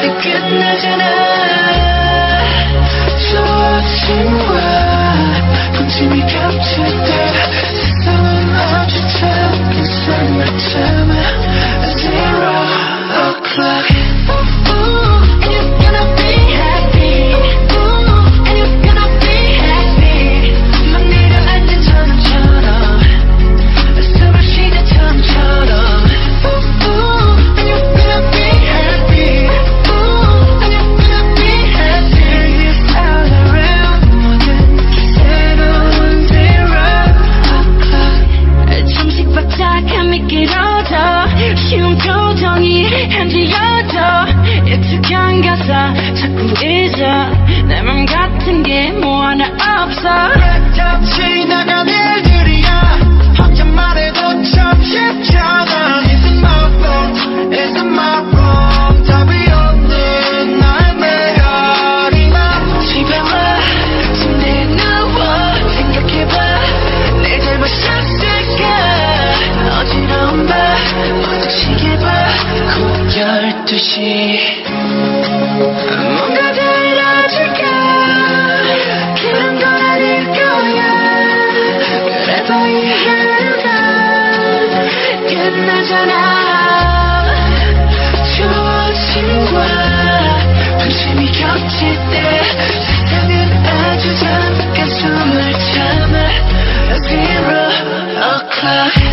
끝나잖아. 저 친구와 군침이 겹칠 때 잊어 자꾸 잊어. 내 맘 같은 게 뭐 하나 없어. 같이 나간 일 너의 하루가 끝나잖아 초침과 분침이 겹칠 때 사탕은 아주 잠깐 숨을 참아 Zero o'clock